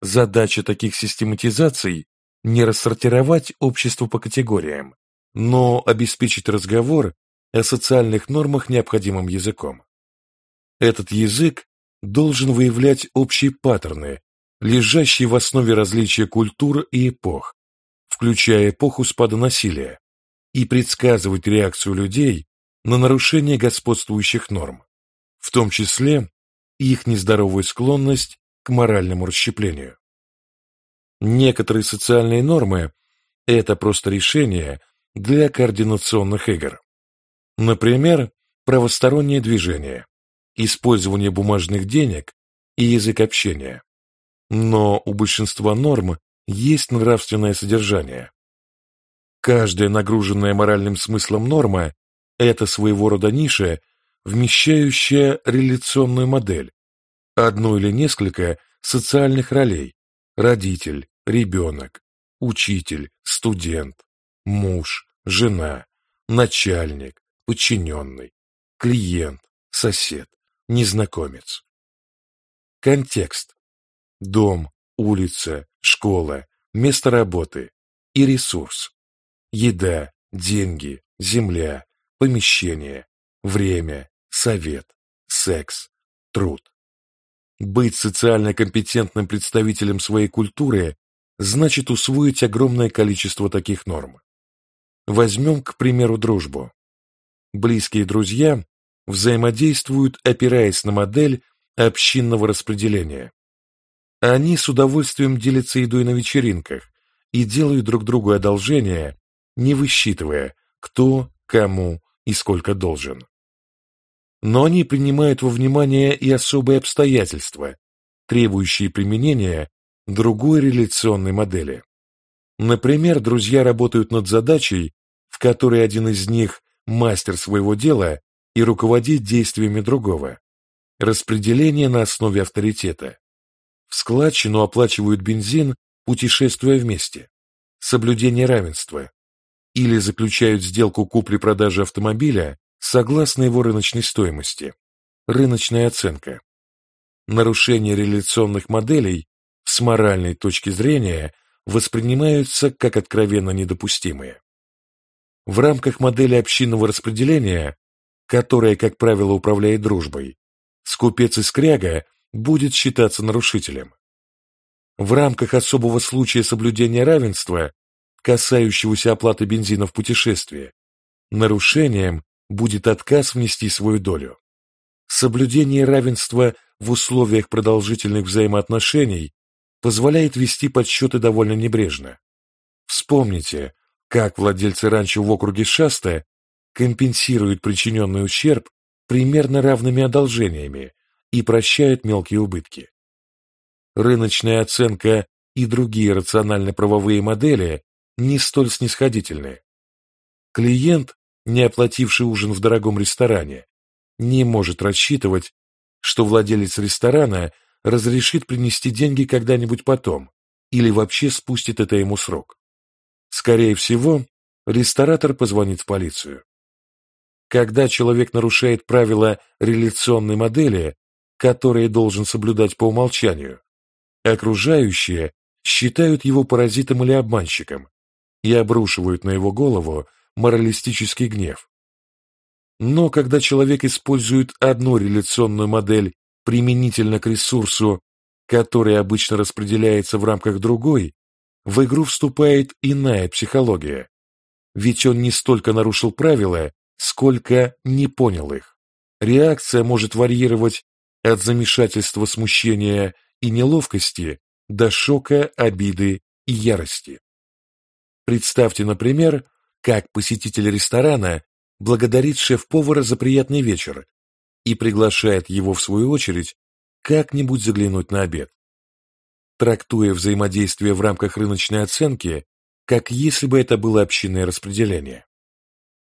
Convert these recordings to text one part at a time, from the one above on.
Задача таких систематизаций – не рассортировать общество по категориям, но обеспечить разговор о социальных нормах необходимым языком. Этот язык должен выявлять общие паттерны, лежащие в основе различия культур и эпох, включая эпоху спада насилия, и предсказывать реакцию людей на нарушение господствующих норм, в том числе их нездоровую склонность моральному расщеплению. Некоторые социальные нормы – это просто решения для координационных игр. Например, правостороннее движение, использование бумажных денег и язык общения. Но у большинства норм есть нравственное содержание. Каждая нагруженная моральным смыслом норма – это своего рода ниша, вмещающая реляционную модель, одну или несколько социальных ролей – родитель, ребенок, учитель, студент, муж, жена, начальник, подчиненный, клиент, сосед, незнакомец. Контекст. Дом, улица, школа, место работы и ресурс. Еда, деньги, земля, помещение, время, совет, секс, труд. Быть социально компетентным представителем своей культуры значит усвоить огромное количество таких норм. Возьмем, к примеру, дружбу. Близкие друзья взаимодействуют, опираясь на модель общинного распределения. Они с удовольствием делятся едой на вечеринках и делают друг другу одолжения, не высчитывая, кто, кому и сколько должен но они принимают во внимание и особые обстоятельства, требующие применения другой реляционной модели. Например, друзья работают над задачей, в которой один из них мастер своего дела и руководит действиями другого. Распределение на основе авторитета. В складчину оплачивают бензин, путешествуя вместе. Соблюдение равенства. Или заключают сделку купли-продажи автомобиля, согласно его рыночной стоимости, рыночная оценка. Нарушения реляционных моделей с моральной точки зрения воспринимаются как откровенно недопустимые. В рамках модели общинного распределения, которая, как правило, управляет дружбой, скупец и скряга будет считаться нарушителем. В рамках особого случая соблюдения равенства, касающегося оплаты бензина в путешествии, нарушением будет отказ внести свою долю. Соблюдение равенства в условиях продолжительных взаимоотношений позволяет вести подсчеты довольно небрежно. Вспомните, как владельцы ранчо в округе Шаста компенсируют причиненный ущерб примерно равными одолжениями и прощают мелкие убытки. Рыночная оценка и другие рационально-правовые модели не столь снисходительны. Клиент не оплативший ужин в дорогом ресторане, не может рассчитывать, что владелец ресторана разрешит принести деньги когда-нибудь потом или вообще спустит это ему срок. Скорее всего, ресторатор позвонит в полицию. Когда человек нарушает правила реляционной модели, которые должен соблюдать по умолчанию, окружающие считают его паразитом или обманщиком и обрушивают на его голову моралистический гнев. Но когда человек использует одну реляционную модель применительно к ресурсу, который обычно распределяется в рамках другой, в игру вступает иная психология. Ведь он не столько нарушил правила, сколько не понял их. Реакция может варьировать от замешательства, смущения и неловкости до шока, обиды и ярости. Представьте, например, как посетитель ресторана благодарит шеф-повара за приятный вечер и приглашает его, в свою очередь, как-нибудь заглянуть на обед. Трактуя взаимодействие в рамках рыночной оценки, как если бы это было общинное распределение.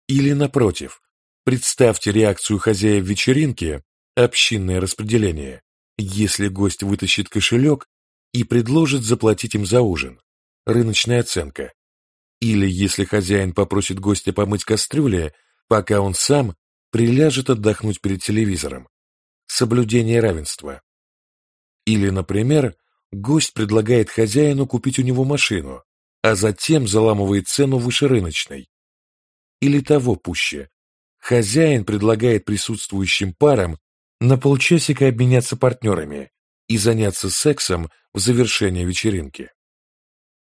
Или, напротив, представьте реакцию хозяев вечеринки, общинное распределение, если гость вытащит кошелек и предложит заплатить им за ужин, рыночная оценка, или если хозяин попросит гостя помыть кастрюли, пока он сам приляжет отдохнуть перед телевизором. Соблюдение равенства. Или, например, Гость предлагает хозяину купить у него машину, а затем заламывает цену выше рыночной. Или того пуще. Хозяин предлагает присутствующим парам на полчасика обменяться партнерами и заняться сексом в завершение вечеринки.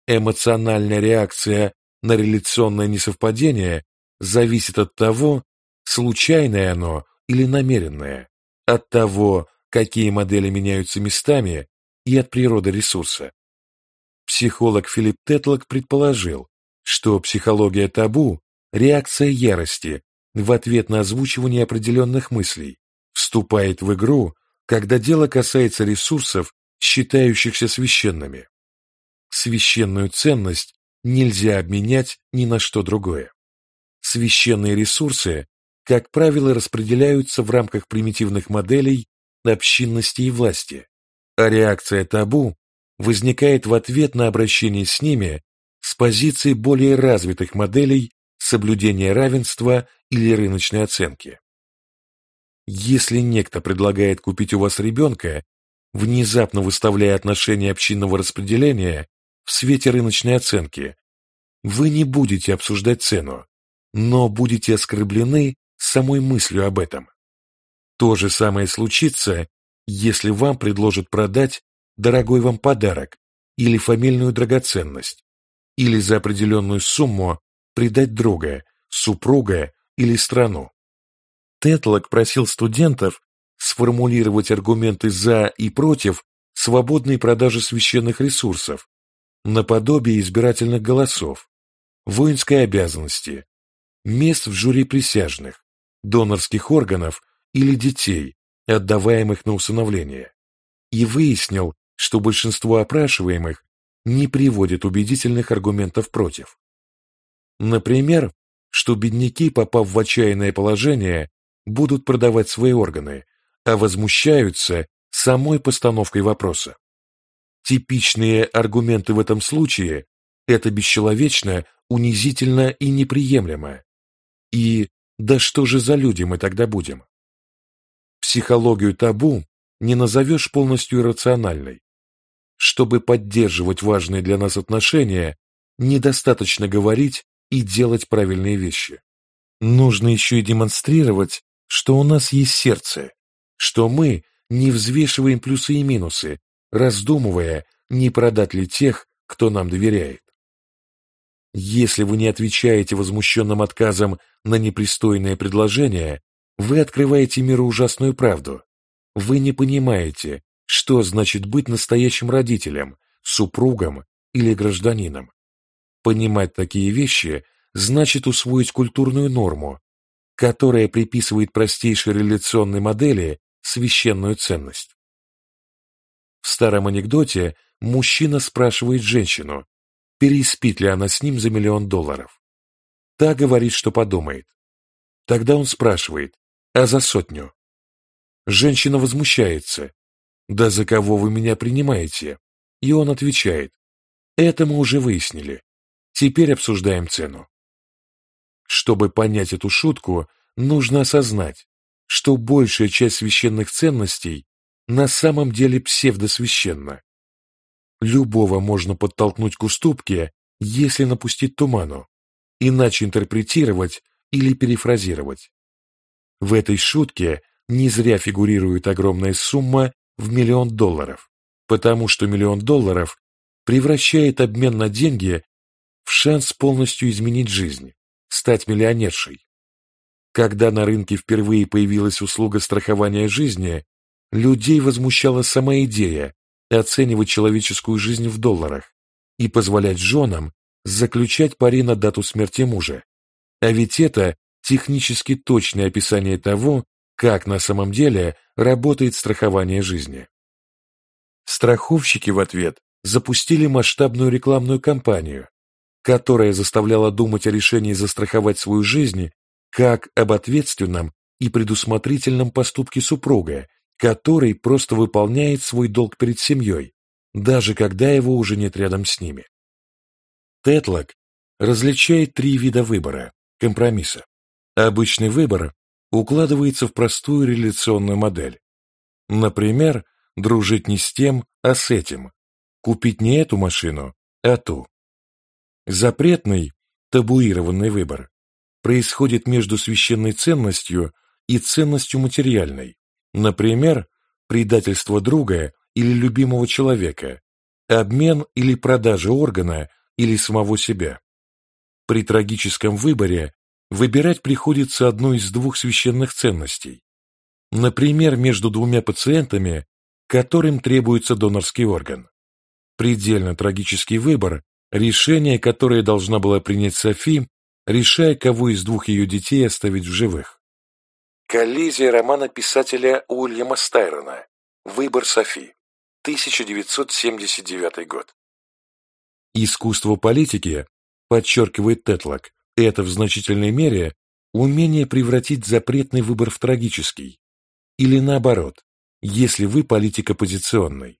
Эмоциональная реакция на реляционное несовпадение зависит от того, случайное оно или намеренное, от того, какие модели меняются местами и от природы ресурса. Психолог Филипп Тетлок предположил, что психология табу – реакция ярости в ответ на озвучивание определенных мыслей, вступает в игру, когда дело касается ресурсов, считающихся священными. Священную ценность нельзя обменять ни на что другое. Священные ресурсы, как правило, распределяются в рамках примитивных моделей общинности и власти, а реакция табу возникает в ответ на обращение с ними с позиции более развитых моделей соблюдения равенства или рыночной оценки. Если некто предлагает купить у вас ребенка, внезапно выставляя отношения общинного распределения в свете рыночной оценки, вы не будете обсуждать цену, но будете оскорблены самой мыслью об этом. То же самое случится, если вам предложат продать дорогой вам подарок или фамильную драгоценность, или за определенную сумму предать друга, супруга или страну. Тетлок просил студентов сформулировать аргументы «за» и «против» свободной продажи священных ресурсов, наподобие избирательных голосов, воинской обязанности, мест в жюри присяжных, донорских органов или детей, отдаваемых на усыновление, и выяснил, что большинство опрашиваемых не приводит убедительных аргументов против. Например, что бедняки, попав в отчаянное положение, будут продавать свои органы, а возмущаются самой постановкой вопроса. Типичные аргументы в этом случае – это бесчеловечно, унизительно и неприемлемо. И да что же за люди мы тогда будем? Психологию табу не назовешь полностью иррациональной. Чтобы поддерживать важные для нас отношения, недостаточно говорить и делать правильные вещи. Нужно еще и демонстрировать, что у нас есть сердце, что мы не взвешиваем плюсы и минусы, раздумывая, не продать ли тех, кто нам доверяет. Если вы не отвечаете возмущенным отказом на непристойное предложение, вы открываете миру ужасную правду. Вы не понимаете, что значит быть настоящим родителем, супругом или гражданином? Понимать такие вещи значит усвоить культурную норму, которая приписывает простейшей реляционной модели священную ценность. В старом анекдоте мужчина спрашивает женщину, переспит ли она с ним за миллион долларов. Та говорит, что подумает. Тогда он спрашивает, а за сотню? Женщина возмущается, «Да за кого вы меня принимаете?» И он отвечает, «Это мы уже выяснили. Теперь обсуждаем цену». Чтобы понять эту шутку, нужно осознать, что большая часть священных ценностей на самом деле псевдосвященна. Любого можно подтолкнуть к уступке, если напустить туману, иначе интерпретировать или перефразировать. В этой шутке не зря фигурирует огромная сумма в миллион долларов, потому что миллион долларов превращает обмен на деньги в шанс полностью изменить жизнь, стать миллионершей. Когда на рынке впервые появилась услуга страхования жизни, людей возмущала сама идея оценивать человеческую жизнь в долларах и позволять женам заключать пари на дату смерти мужа. А ведь это технически точное описание того, как на самом деле работает страхование жизни. Страховщики в ответ запустили масштабную рекламную кампанию, которая заставляла думать о решении застраховать свою жизнь как об ответственном и предусмотрительном поступке супруга, который просто выполняет свой долг перед семьей, даже когда его уже нет рядом с ними. Тетлок различает три вида выбора, компромисса. Обычный выбор укладывается в простую реляционную модель. Например, дружить не с тем, а с этим, купить не эту машину, а ту. Запретный, табуированный выбор происходит между священной ценностью и ценностью материальной, например, предательство друга или любимого человека, обмен или продажа органа или самого себя. При трагическом выборе выбирать приходится одну из двух священных ценностей. Например, между двумя пациентами, которым требуется донорский орган. Предельно трагический выбор – решение, которое должна была принять Софи, решая, кого из двух ее детей оставить в живых. Коллизия романа писателя Уильяма Стайрона «Выбор Софи», 1979 год. Искусство политики, подчеркивает Тетлок, это в значительной мере умение превратить запретный выбор в трагический. Или наоборот, если вы политик оппозиционный.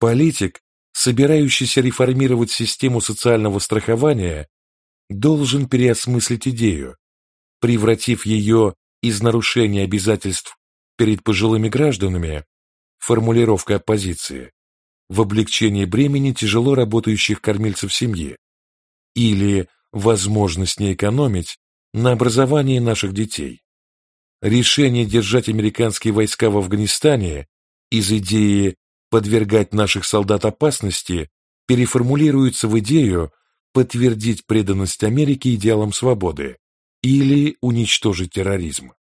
Политик, собирающийся реформировать систему социального страхования, должен переосмыслить идею, превратив ее из нарушения обязательств перед пожилыми гражданами, формулировка оппозиции, в облегчении бремени тяжело работающих кормильцев семьи. Или возможность не экономить на образовании наших детей. Решение держать американские войска в Афганистане из идеи подвергать наших солдат опасности переформулируется в идею подтвердить преданность Америке идеалам свободы или уничтожить терроризм.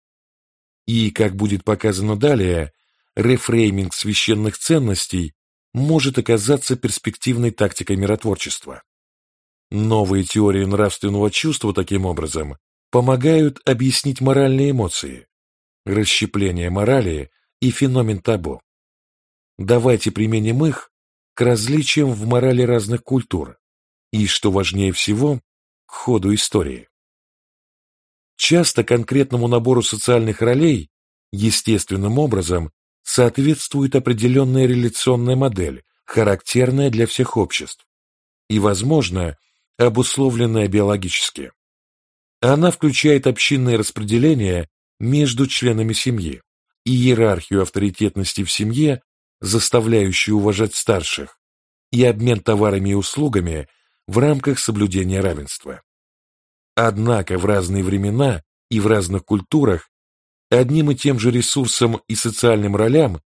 И, как будет показано далее, рефрейминг священных ценностей может оказаться перспективной тактикой миротворчества. Новые теории нравственного чувства таким образом помогают объяснить моральные эмоции, расщепление морали и феномен табу. Давайте применим их к различиям в морали разных культур и, что важнее всего, к ходу истории. Часто конкретному набору социальных ролей естественным образом соответствует определенная реляционная модель, характерная для всех обществ и, возможно, обусловленная биологически. Она включает общинное распределение между членами семьи и иерархию авторитетности в семье, заставляющую уважать старших, и обмен товарами и услугами в рамках соблюдения равенства. Однако в разные времена и в разных культурах одним и тем же ресурсам и социальным ролям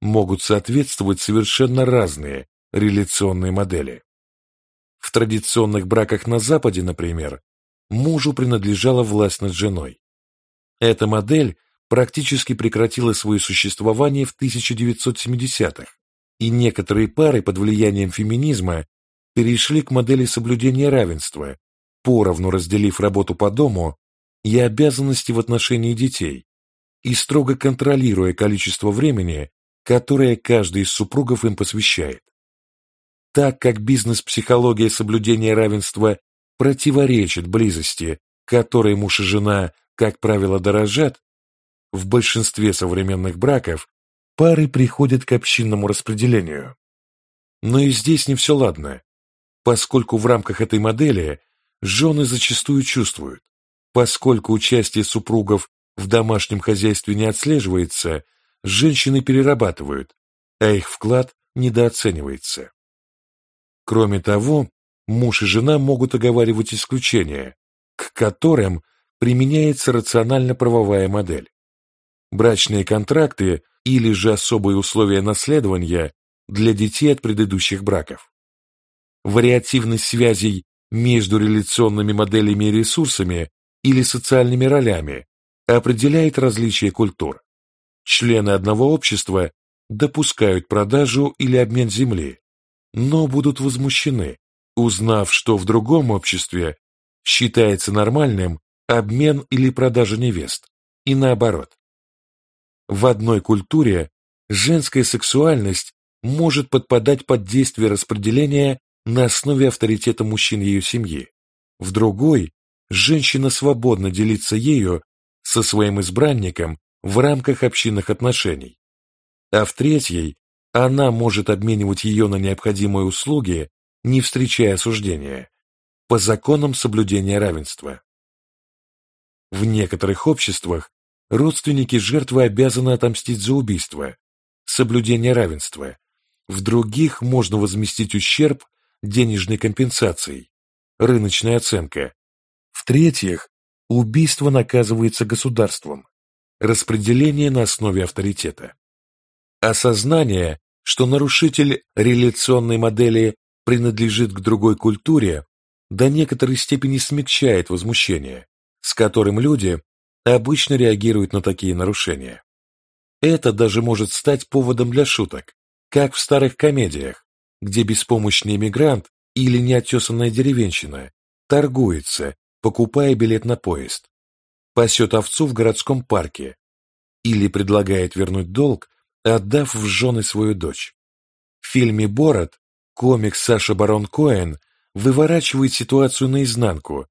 могут соответствовать совершенно разные реляционные модели. В традиционных браках на Западе, например, мужу принадлежала власть над женой. Эта модель практически прекратила свое существование в 1970-х, и некоторые пары под влиянием феминизма перешли к модели соблюдения равенства, поровну разделив работу по дому и обязанности в отношении детей, и строго контролируя количество времени, которое каждый из супругов им посвящает. Так как бизнес-психология соблюдения равенства противоречит близости, которой муж и жена, как правило, дорожат, в большинстве современных браков пары приходят к общинному распределению. Но и здесь не все ладно, поскольку в рамках этой модели жены зачастую чувствуют, поскольку участие супругов в домашнем хозяйстве не отслеживается, женщины перерабатывают, а их вклад недооценивается. Кроме того, муж и жена могут оговаривать исключения, к которым применяется рационально-правовая модель. Брачные контракты или же особые условия наследования для детей от предыдущих браков. Вариативность связей между реляционными моделями и ресурсами или социальными ролями определяет различия культур. Члены одного общества допускают продажу или обмен земли, но будут возмущены, узнав, что в другом обществе считается нормальным обмен или продажа невест, и наоборот. В одной культуре женская сексуальность может подпадать под действие распределения на основе авторитета мужчин ее семьи. В другой женщина свободно делится ею со своим избранником в рамках общинных отношений. А в третьей она может обменивать ее на необходимые услуги, не встречая осуждения, по законам соблюдения равенства. В некоторых обществах родственники жертвы обязаны отомстить за убийство, соблюдение равенства, в других можно возместить ущерб денежной компенсацией, рыночная оценка. В-третьих, убийство наказывается государством, распределение на основе авторитета. Осознание, что нарушитель реляционной модели принадлежит к другой культуре, до некоторой степени смягчает возмущение, с которым люди обычно реагируют на такие нарушения. Это даже может стать поводом для шуток, как в старых комедиях, где беспомощный иммигрант или неотесанная деревенщина торгуется, покупая билет на поезд, пасет овцу в городском парке или предлагает вернуть долг, отдав в жены свою дочь. В фильме «Борот» комик Саша Барон Коэн выворачивает ситуацию наизнанку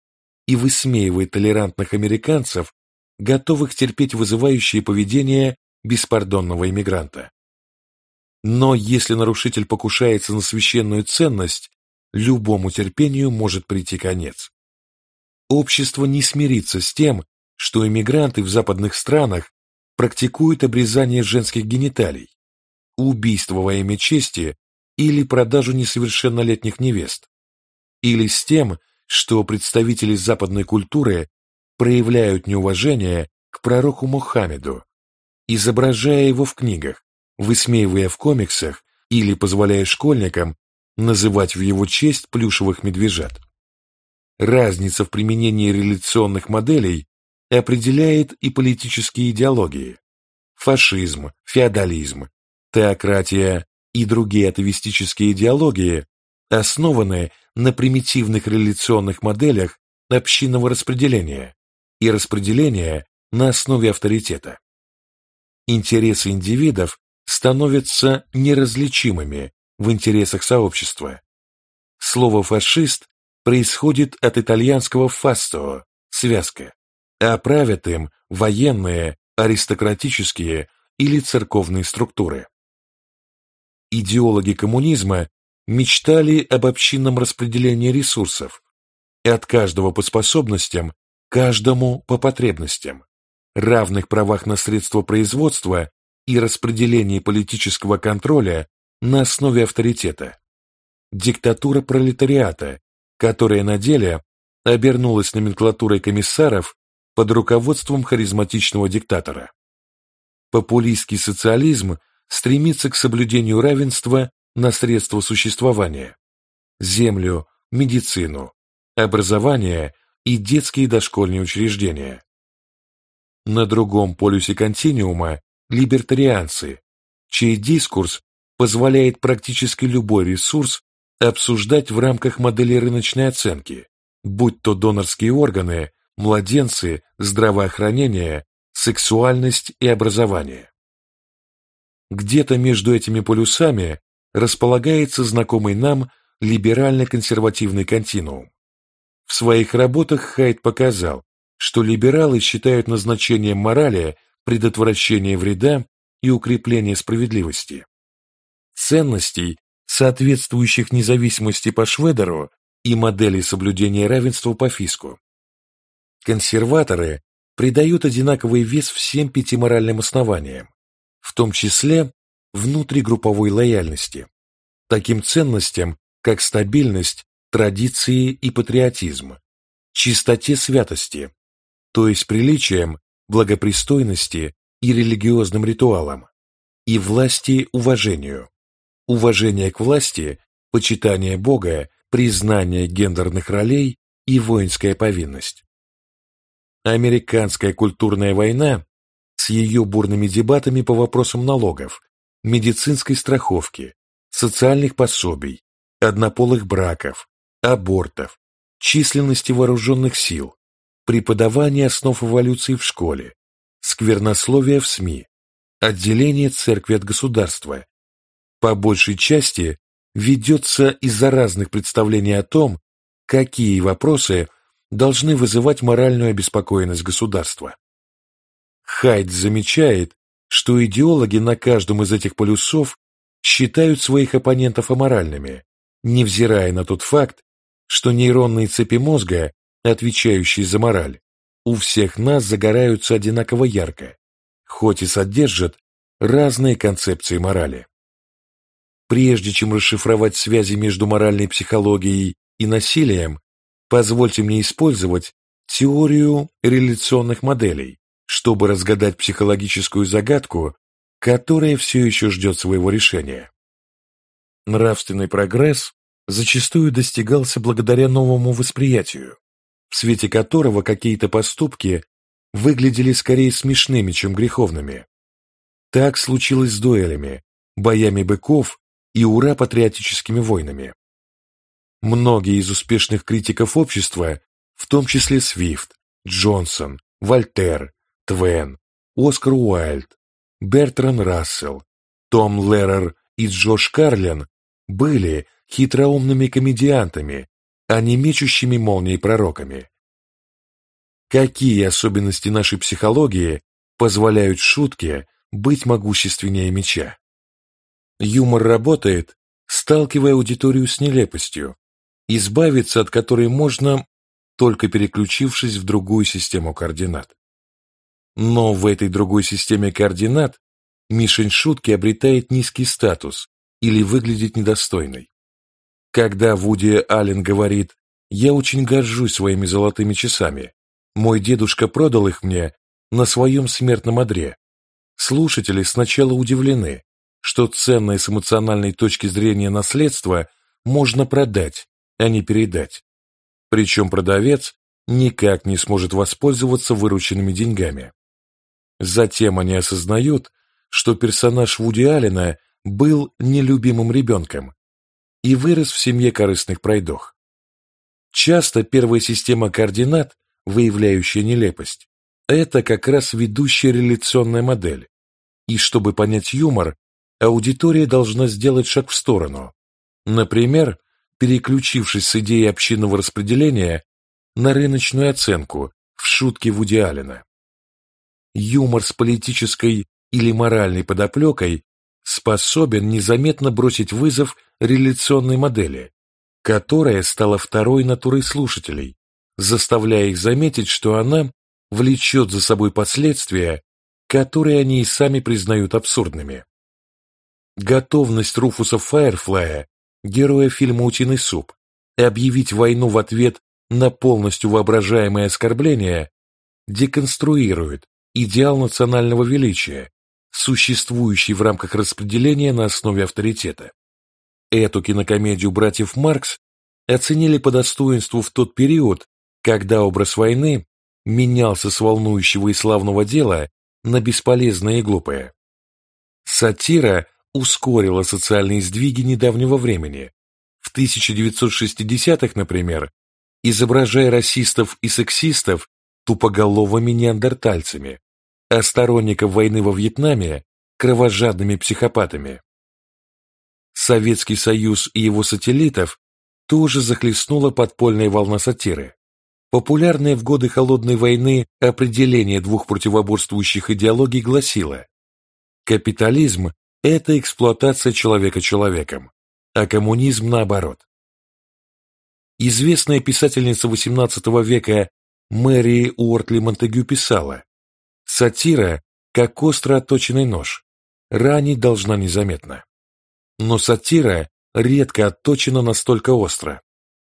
и высмеивает толерантных американцев, готовых терпеть вызывающее поведение беспардонного иммигранта. Но если нарушитель покушается на священную ценность, любому терпению может прийти конец. Общество не смирится с тем, что иммигранты в западных странах практикуют обрезание женских гениталий, убийство во имя чести или продажу несовершеннолетних невест, или с тем, что представители западной культуры проявляют неуважение к пророку Мухаммеду, изображая его в книгах, высмеивая в комиксах или позволяя школьникам называть в его честь плюшевых медвежат. Разница в применении реляционных моделей определяет и политические идеологии. Фашизм, феодализм, теократия и другие атовистические идеологии основаны на примитивных реляционных моделях общинного распределения и распределения на основе авторитета. Интересы индивидов становятся неразличимыми в интересах сообщества. Слово «фашист» происходит от итальянского «фасто» – связка, а правят им военные, аристократические или церковные структуры. Идеологи коммунизма мечтали об общинном распределении ресурсов, и от каждого по способностям, каждому по потребностям, равных правах на средства производства и распределении политического контроля на основе авторитета. Диктатура пролетариата, которая на деле обернулась номенклатурой комиссаров под руководством харизматичного диктатора. Популистский социализм стремится к соблюдению равенства на средства существования, землю, медицину, образование и детские дошкольные учреждения. На другом полюсе континиума либертарианцы, чей дискурс позволяет практически любой ресурс обсуждать в рамках модели рыночной оценки, будь то донорские органы, младенцы, здравоохранение, сексуальность и образование. Где-то между этими полюсами располагается знакомый нам либерально-консервативный континуум. В своих работах Хайд показал, что либералы считают назначением морали предотвращение вреда и укрепление справедливости. Ценностей, соответствующих независимости по Шведеру и модели соблюдения равенства по Фиску. Консерваторы придают одинаковый вес всем пяти моральным основаниям, в том числе внутригрупповой лояльности, таким ценностям, как стабильность, традиции и патриотизм, чистоте святости, то есть приличием, благопристойности и религиозным ритуалам, и власти уважению, уважение к власти, почитание Бога, признание гендерных ролей и воинская повинность. Американская культурная война с ее бурными дебатами по вопросам налогов, медицинской страховки, социальных пособий, однополых браков, абортов, численности вооруженных сил, преподавания основ эволюции в школе, сквернословие в СМИ, отделение церкви от государства, по большей части ведется из-за разных представлений о том, какие вопросы должны вызывать моральную обеспокоенность государства. Хайд замечает, что идеологи на каждом из этих полюсов считают своих оппонентов аморальными, невзирая на тот факт, что нейронные цепи мозга, отвечающие за мораль, у всех нас загораются одинаково ярко, хоть и содержат разные концепции морали. Прежде чем расшифровать связи между моральной психологией и насилием, позвольте мне использовать теорию реляционных моделей, чтобы разгадать психологическую загадку, которая все еще ждет своего решения. Нравственный прогресс зачастую достигался благодаря новому восприятию, в свете которого какие-то поступки выглядели скорее смешными, чем греховными. Так случилось с дуэлями, боями быков и ура-патриотическими войнами. Многие из успешных критиков общества, в том числе Свифт, Джонсон, Вольтер, Твен, Оскар Уайльд, Бертран Рассел, Том Леррер и Джош Карлин, были хитроумными комедиантами, а не мечущими молнией пророками. Какие особенности нашей психологии позволяют шутке быть могущественнее меча? Юмор работает, сталкивая аудиторию с нелепостью, избавиться от которой можно, только переключившись в другую систему координат. Но в этой другой системе координат мишень шутки обретает низкий статус или выглядит недостойной. Когда Вуди Аллен говорит «Я очень горжусь своими золотыми часами, мой дедушка продал их мне на своем смертном одре», слушатели сначала удивлены, что ценное с эмоциональной точки зрения наследство можно продать, а не передать. Причем продавец никак не сможет воспользоваться вырученными деньгами. Затем они осознают, что персонаж Вуди Аллена был нелюбимым ребенком и вырос в семье корыстных пройдох. Часто первая система координат, выявляющая нелепость, это как раз ведущая реляционная модель. И чтобы понять юмор, аудитория должна сделать шаг в сторону. Например, переключившись с идеи общинного распределения на рыночную оценку в шутке Вуди Аллена. Юмор с политической или моральной подоплекой способен незаметно бросить вызов реляционной модели, которая стала второй натурой слушателей, заставляя их заметить, что она влечет за собой последствия, которые они и сами признают абсурдными. Готовность Руфуса Файерфлая, героя фильма «Утиный суп», объявить войну в ответ на полностью воображаемое оскорбление деконструирует идеал национального величия, существующий в рамках распределения на основе авторитета. Эту кинокомедию братьев Маркс оценили по достоинству в тот период, когда образ войны менялся с волнующего и славного дела на бесполезное и глупое. Сатира ускорила социальные сдвиги недавнего времени. В 1960-х, например, изображая расистов и сексистов тупоголовыми неандертальцами, а сторонников войны во Вьетнаме – кровожадными психопатами. Советский Союз и его сателлитов тоже захлестнула подпольная волна сатиры. Популярное в годы Холодной войны определение двух противоборствующих идеологий гласило «Капитализм – это эксплуатация человека человеком, а коммунизм наоборот». Известная писательница XVIII века Мэри Уортли Монтегю писала «Сатира, как остро отточенный нож, ранить должна незаметно». Но сатира редко отточена настолько остро,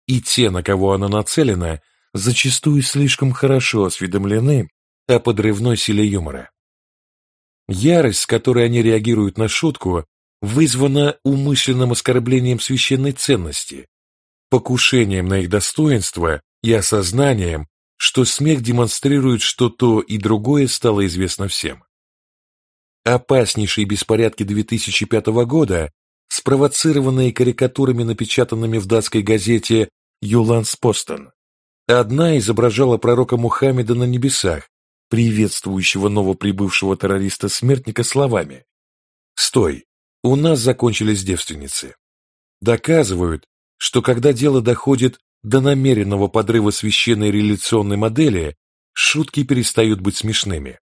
и те, на кого она нацелена, зачастую слишком хорошо осведомлены о подрывной силе юмора. Ярость, с которой они реагируют на шутку, вызвана умышленным оскорблением священной ценности, покушением на их достоинство и осознанием, что смех демонстрирует, что то и другое стало известно всем. Опаснейшие беспорядки 2005 года спровоцированные карикатурами, напечатанными в датской газете «Юланс Постон». Одна изображала пророка Мухаммеда на небесах, приветствующего новоприбывшего террориста-смертника словами «Стой, у нас закончились девственницы». Доказывают, что когда дело доходит до намеренного подрыва священной реляционной модели, шутки перестают быть смешными.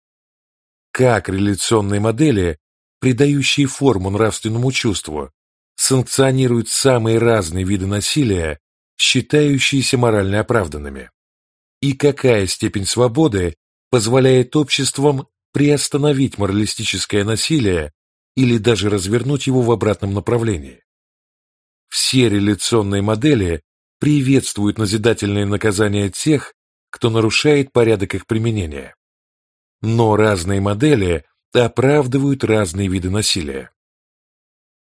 Как реляционные модели придающие форму нравственному чувству, санкционируют самые разные виды насилия, считающиеся морально оправданными. И какая степень свободы позволяет обществам приостановить моралистическое насилие, или даже развернуть его в обратном направлении. Все реляционные модели приветствуют назидательные наказания тех, кто нарушает порядок их применения. Но разные модели оправдывают разные виды насилия.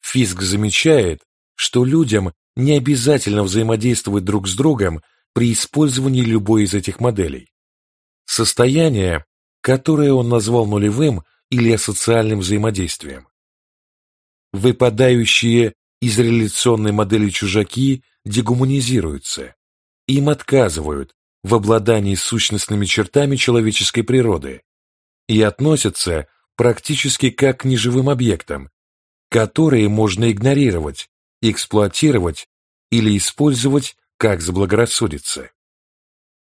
Фиск замечает, что людям не обязательно взаимодействовать друг с другом при использовании любой из этих моделей. Состояние, которое он назвал нулевым или асоциальным взаимодействием. Выпадающие из реляционной модели чужаки дегуманизируются, им отказывают в обладании сущностными чертами человеческой природы и относятся практически как к неживым объектам, которые можно игнорировать, эксплуатировать или использовать как заблагорассудится.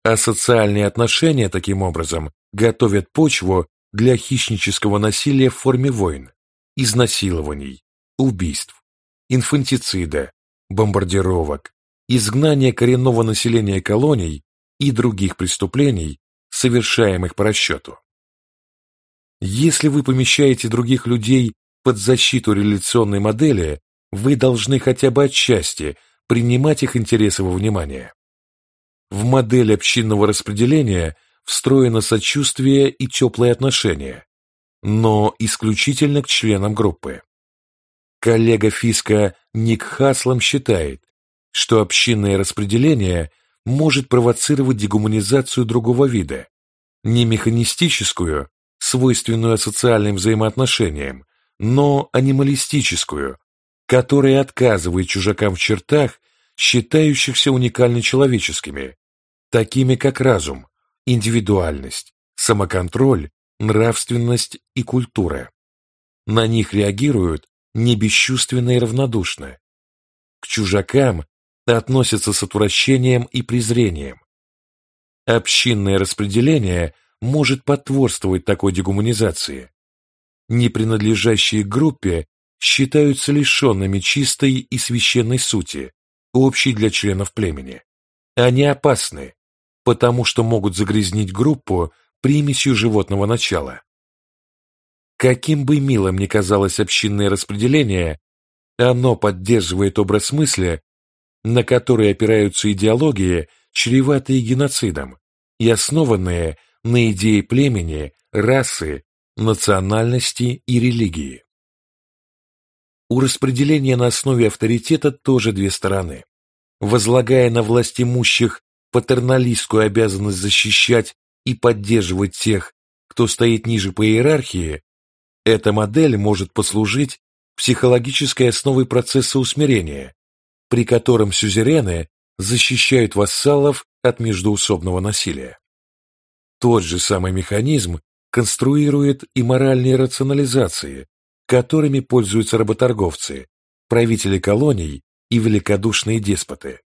А социальные отношения таким образом готовят почву для хищнического насилия в форме войн, изнасилований, убийств, инфантицида, бомбардировок, изгнания коренного населения колоний и других преступлений, совершаемых по расчету. Если вы помещаете других людей под защиту реляционной модели, вы должны хотя бы отчасти принимать их интересы во внимание. В модель общинного распределения встроено сочувствие и теплые отношения, но исключительно к членам группы. Коллега Фиска Ник Хаслом считает, что общинное распределение может провоцировать дегуманизацию другого вида, не механистическую, свойственную социальным взаимоотношениям, но анималистическую, которая отказывает чужакам в чертах, считающихся уникально человеческими, такими как разум, индивидуальность, самоконтроль, нравственность и культура. На них реагируют не бесчувственно и равнодушно. К чужакам относятся с отвращением и презрением. Общинное распределение может потворствовать такой дегуманизации, не принадлежащие группе, считаются лишенными чистой и священной сути, общей для членов племени. Они опасны, потому что могут загрязнить группу примесью животного начала. Каким бы милым ни казалось общинное распределение, оно поддерживает образ мысли, на который опираются идеологии, чреватые геноцидом и основанные на идее племени, расы национальности и религии. У распределения на основе авторитета тоже две стороны. Возлагая на власть имущих патерналистскую обязанность защищать и поддерживать тех, кто стоит ниже по иерархии, эта модель может послужить психологической основой процесса усмирения, при котором сюзерены защищают вассалов от междоусобного насилия. Тот же самый механизм конструирует и моральные рационализации, которыми пользуются работорговцы, правители колоний и великодушные деспоты.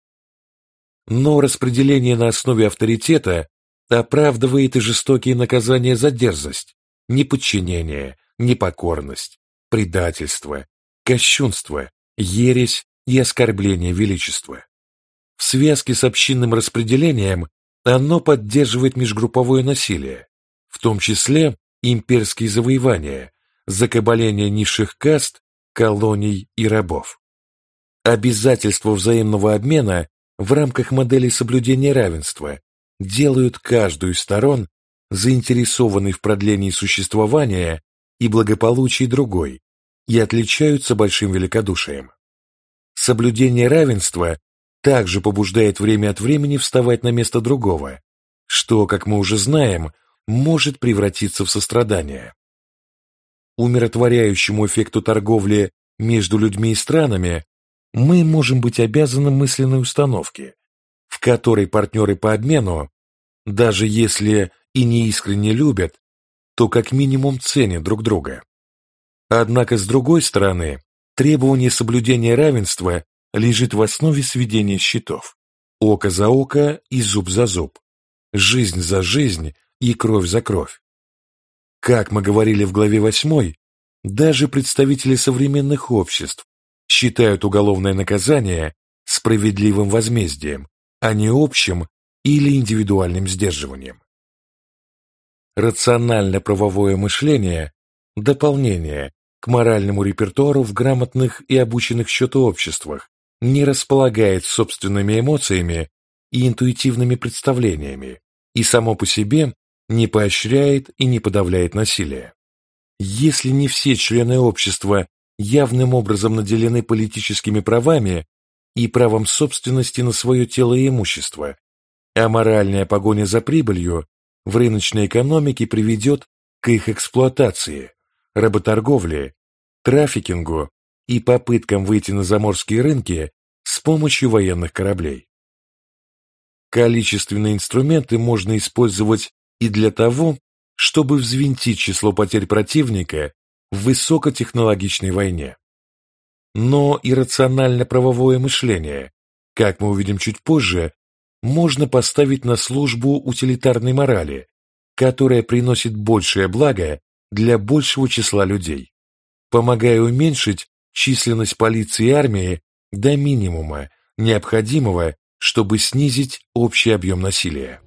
Но распределение на основе авторитета оправдывает и жестокие наказания за дерзость, неподчинение, непокорность, предательство, кощунство, ересь и оскорбление величества. В связке с общинным распределением оно поддерживает межгрупповое насилие, в том числе имперские завоевания, закабаление низших каст, колоний и рабов. Обязательства взаимного обмена в рамках модели соблюдения равенства делают каждую из сторон заинтересованной в продлении существования и благополучии другой и отличаются большим великодушием. Соблюдение равенства также побуждает время от времени вставать на место другого, что, как мы уже знаем, может превратиться в сострадание. Умиротворяющему эффекту торговли между людьми и странами мы можем быть обязаны мысленной установке, в которой партнеры по обмену, даже если и не искренне любят, то как минимум ценят друг друга. Однако, с другой стороны, требование соблюдения равенства лежит в основе сведения счетов. Око за око и зуб за зуб. Жизнь за жизнь и кровь за кровь. Как мы говорили в главе 8, даже представители современных обществ считают уголовное наказание справедливым возмездием, а не общим или индивидуальным сдерживанием. Рационально-правовое мышление – дополнение, к моральному репертуару в грамотных и обученных счету обществах, не располагает собственными эмоциями и интуитивными представлениями и само по себе не поощряет и не подавляет насилие. Если не все члены общества явным образом наделены политическими правами и правом собственности на свое тело и имущество, а моральная погоня за прибылью в рыночной экономике приведет к их эксплуатации, работорговле, трафикингу и попыткам выйти на заморские рынки с помощью военных кораблей. Количественные инструменты можно использовать и для того, чтобы взвинтить число потерь противника в высокотехнологичной войне. Но иррационально-правовое мышление, как мы увидим чуть позже, можно поставить на службу утилитарной морали, которая приносит большее благо для большего числа людей, помогая уменьшить численность полиции и армии до минимума, необходимого, чтобы снизить общий объем насилия.